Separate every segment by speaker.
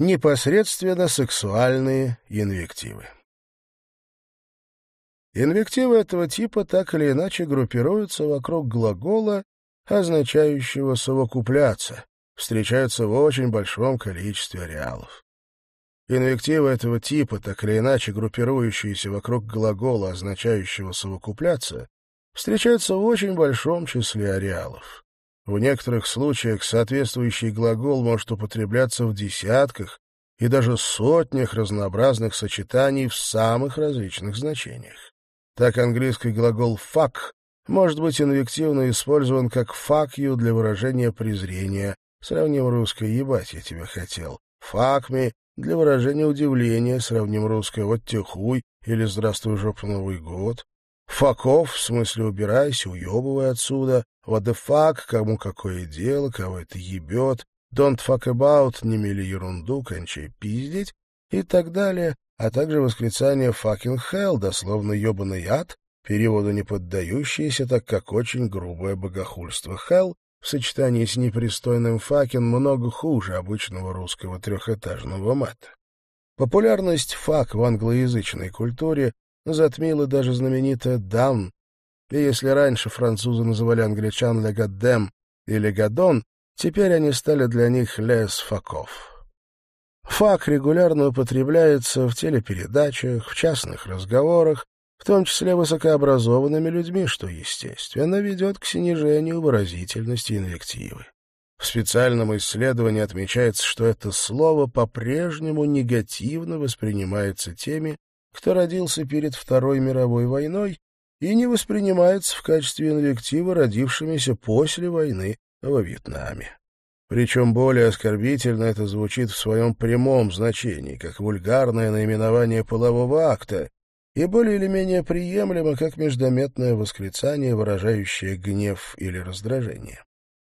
Speaker 1: Непосредственно сексуальные инвективы. Инвективы этого типа так или иначе группируются вокруг глагола, означающего «совокупляться», встречаются в очень большом количестве ареалов. Инвективы этого типа, так или иначе группирующиеся вокруг глагола, означающего «совокупляться», встречаются в очень большом числе ареалов. В некоторых случаях соответствующий глагол может употребляться в десятках и даже сотнях разнообразных сочетаний в самых различных значениях. Так английский глагол «fuck» может быть инвективно использован как «fuck you» для выражения презрения. Сравним русское «ебать я тебя хотел». «Fuck me» для выражения удивления. Сравним русское «вот те хуй» или «здравствуй, жопа, Новый год». «Факов» в смысле «убирайся, уебывай отсюда». What the fuck, кому какое дело, кого это ебет, don't fuck about, не мели ерунду, кончай пиздить и так далее, а также восклицание fucking hell, дословно ебаный ад, переводу не поддающиеся, так как очень грубое богохульство hell в сочетании с непристойным fucking много хуже обычного русского трехэтажного мата. Популярность фак в англоязычной культуре затмила даже знаменитая «даун», и если раньше французы называли англичан «легадем» или «гадон», теперь они стали для них «лес факов». Фак регулярно употребляется в телепередачах, в частных разговорах, в том числе высокообразованными людьми, что, естественно, ведет к снижению выразительности инвективы. В специальном исследовании отмечается, что это слово по-прежнему негативно воспринимается теми, кто родился перед Второй мировой войной и не воспринимается в качестве инвектива родившимися после войны во Вьетнаме. Причем более оскорбительно это звучит в своем прямом значении, как вульгарное наименование полового акта, и более или менее приемлемо, как междометное восклицание, выражающее гнев или раздражение.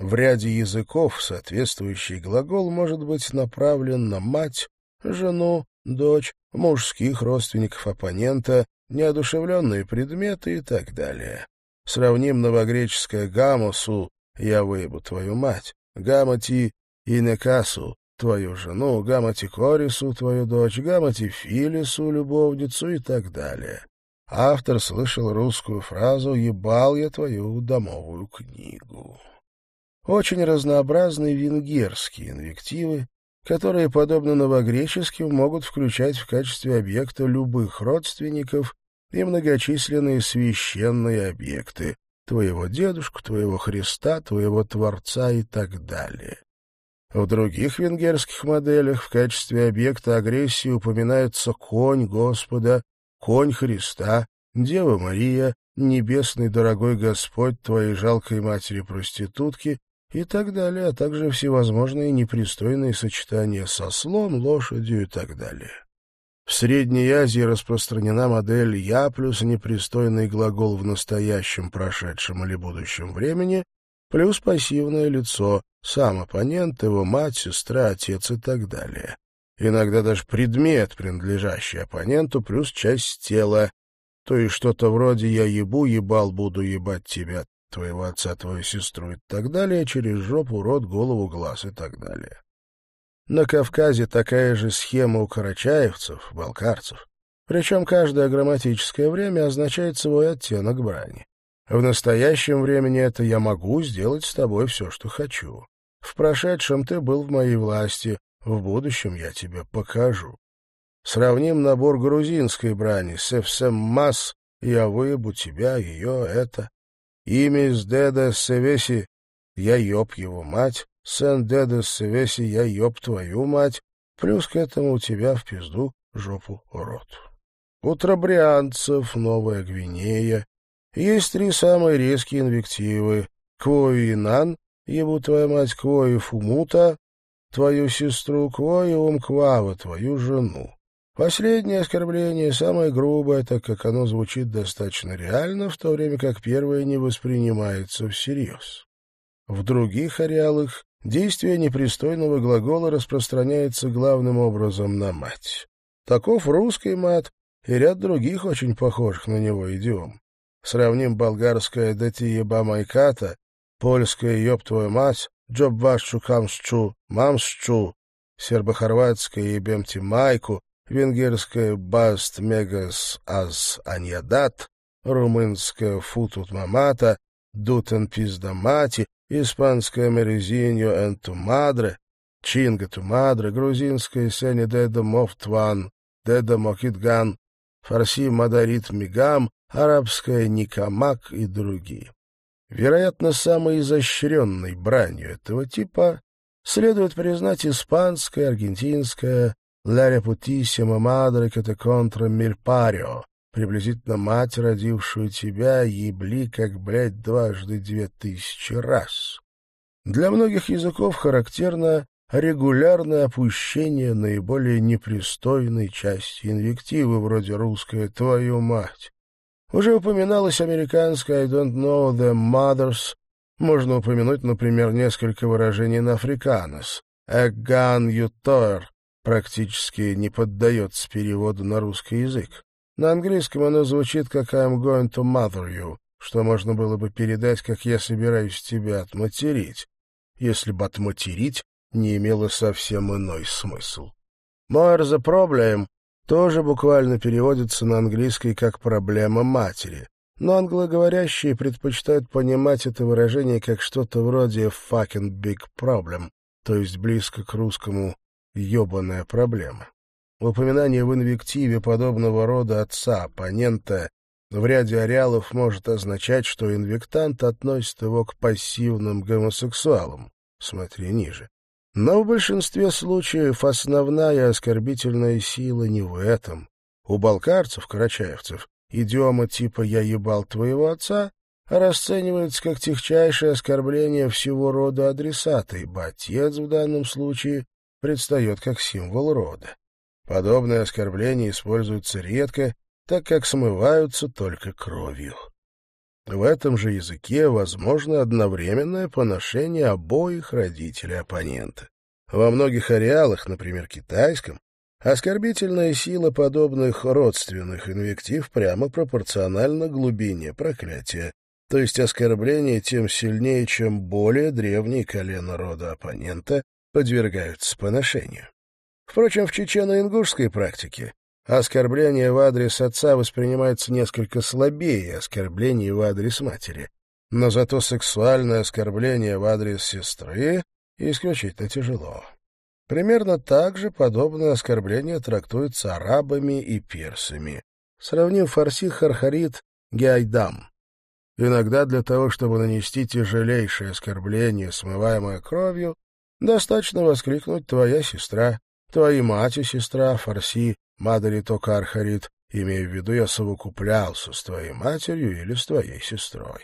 Speaker 1: В ряде языков соответствующий глагол может быть направлен на мать, жену, дочь, мужских родственников оппонента, неодушевленные предметы и так далее. Сравним новогреческое «гамосу» — «я выебу твою мать», «гамати» и «некасу» — твою жену, «гамати корису» — твою дочь, «гамати филису» — любовницу и так далее. Автор слышал русскую фразу «ебал я твою домовую книгу». Очень разнообразны венгерские инвективы, которые, подобно новогреческим, могут включать в качестве объекта любых родственников и многочисленные священные объекты твоего дедушку, твоего Христа, твоего Творца и так далее. В других венгерских моделях в качестве объекта агрессии упоминается конь Господа, конь Христа, Дева Мария, небесный дорогой Господь твоей жалкой матери-проститутки и так далее, а также всевозможные непристойные сочетания со слом, лошадью и так далее. В Средней Азии распространена модель «я» плюс непристойный глагол в настоящем, прошедшем или будущем времени, плюс пассивное лицо, сам оппонент, его мать, сестра, отец и так далее. Иногда даже предмет, принадлежащий оппоненту, плюс часть тела, то есть что-то вроде «я ебу, ебал, буду ебать тебя, твоего отца, твою сестру» и так далее, через жопу, рот, голову, глаз и так далее. На Кавказе такая же схема у карачаевцев, балкарцев. Причем каждое грамматическое время означает свой оттенок брани. В настоящем времени это «я могу сделать с тобой все, что хочу». В прошедшем ты был в моей власти, в будущем я тебе покажу. Сравним набор грузинской брани «Севсем масс», «Я выебу тебя», «Ее», «Это». Имя из Деда Севеси «Я ёб его мать», Сен-Дедес Севеси, я ёб твою мать, плюс к этому у тебя в пизду жопу рот. У трабрианцев, Новая Гвинея, есть три самые резкие инвективы. Квою Инан, ебу твою мать, Квою Фумута, твою сестру Квою Умквава, твою жену. Последнее оскорбление самое грубое, так как оно звучит достаточно реально, в то время как первое не воспринимается всерьез. В других ареалах действие непристойного глагола распространяется главным образом на мать. Таков русский мат и ряд других очень похожих на него идиом. Сравним болгарское «дати майката», польское «ёб твою мать», «джоб вашчу камсчу», «мамсчу», сербо-хорватское «Ебемти майку», венгерское «Баст мегас аз аньядат», румынское «Футут мамата», «Дутен пиздамати», испанское «Мерезиньо эн ту мадре», «Чинга ту мадре», грузинское «Сени деда мофтван», «Деда мокитган», фарси «Мадарит мигам», арабское «Никамак» и другие. Вероятно, самой изощренной бранью этого типа следует признать испанское, аргентинское «La reputissima madre que te contra mil pario», приблизительно мать, родившую тебя, ебли, как, блядь, дважды две тысячи раз. Для многих языков характерно регулярное опущение наиболее непристойной части инвективы, вроде русская «твою мать». Уже упоминалось американское «I don't know the mothers». Можно упомянуть, например, несколько выражений на африканос. «Эган ютор» практически не поддается переводу на русский язык. На английском оно звучит как «I'm going to mother you», что можно было бы передать, как «я собираюсь тебя отматерить», если бы «отматерить» не имело совсем иной смысл. «More the problem» тоже буквально переводится на английский как «проблема матери», но англоговорящие предпочитают понимать это выражение как что-то вроде «fucking big problem», то есть близко к русскому «ебаная проблема». Упоминание в инвективе подобного рода отца, оппонента, в ряде ареалов может означать, что инвектант относит его к пассивным гомосексуалам. Смотри ниже. Но в большинстве случаев основная оскорбительная сила не в этом. У балкарцев, карачаевцев, идиома типа «я ебал твоего отца» расценивается как техчайшее оскорбление всего рода адресата, ибо отец в данном случае предстает как символ рода. Подобные оскорбления используются редко, так как смываются только кровью. В этом же языке возможно одновременное поношение обоих родителей оппонента. Во многих ареалах, например, китайском, оскорбительная сила подобных родственных инвектив прямо пропорциональна глубине проклятия, то есть оскорбление тем сильнее, чем более древние колено рода оппонента подвергаются поношению. Впрочем, в чечено-ингушской практике оскорбление в адрес отца воспринимается несколько слабее оскорблений в адрес матери, но зато сексуальное оскорбление в адрес сестры исключительно тяжело. Примерно так же подобное оскорбление трактуется арабами и персами. Сравним фарси хархарит геайдам. Иногда для того, чтобы нанести тяжелейшее оскорбление, смываемое кровью, достаточно воскликнуть «твоя сестра», «твои мать и сестра», фарси Мадари Токархарит, имея в виду, я совокуплялся с твоей матерью или с твоей сестрой.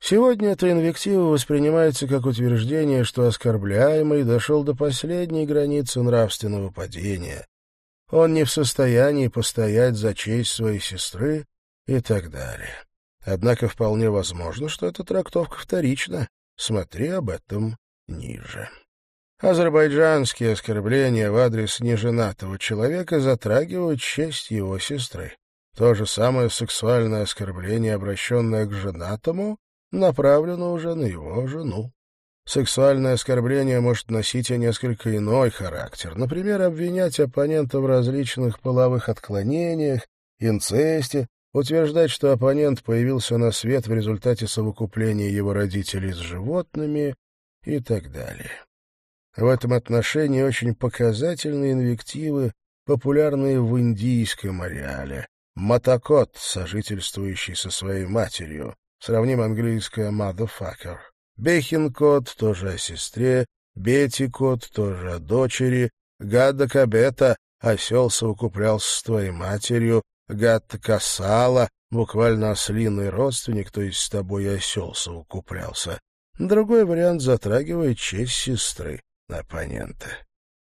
Speaker 1: Сегодня эта инвектива воспринимается как утверждение, что оскорбляемый дошел до последней границы нравственного падения. Он не в состоянии постоять за честь своей сестры и так далее. Однако вполне возможно, что эта трактовка вторична. Смотри об этом ниже. Азербайджанские оскорбления в адрес неженатого человека затрагивают честь его сестры. То же самое сексуальное оскорбление, обращенное к женатому, направлено уже на его жену. Сексуальное оскорбление может носить и несколько иной характер. Например, обвинять оппонента в различных половых отклонениях, инцесте, утверждать, что оппонент появился на свет в результате совокупления его родителей с животными и так далее. В этом отношении очень показательны инвективы, популярные в индийском ареале. Матакот, сожительствующий со своей матерью. Сравним английское «motherfucker». Бехинкот, тоже о сестре. Бетикот, тоже о дочери. Гадда Кабета, осел совокуплялся с твоей матерью. Гадда буквально ослиный родственник, то есть с тобой осел совокуплялся. Другой вариант затрагивает честь сестры оппонента.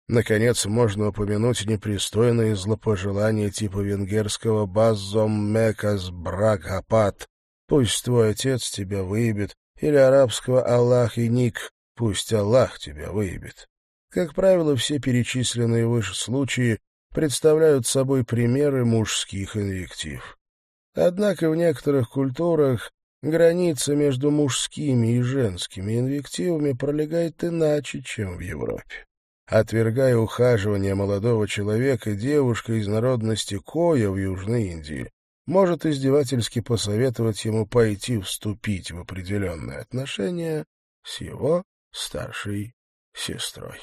Speaker 1: Наконец, можно упомянуть непристойные злопожелания типа венгерского «баззом мекас брагапат» «пусть твой отец тебя выебет» или арабского «Аллах и ник» «пусть Аллах тебя выебет». Как правило, все перечисленные выше случаи представляют собой примеры мужских инвектив. Однако в некоторых культурах Граница между мужскими и женскими инвективами пролегает иначе, чем в Европе. Отвергая ухаживание молодого человека, девушка из народности Коя в Южной Индии может издевательски посоветовать ему пойти вступить в определенные отношения с его старшей сестрой.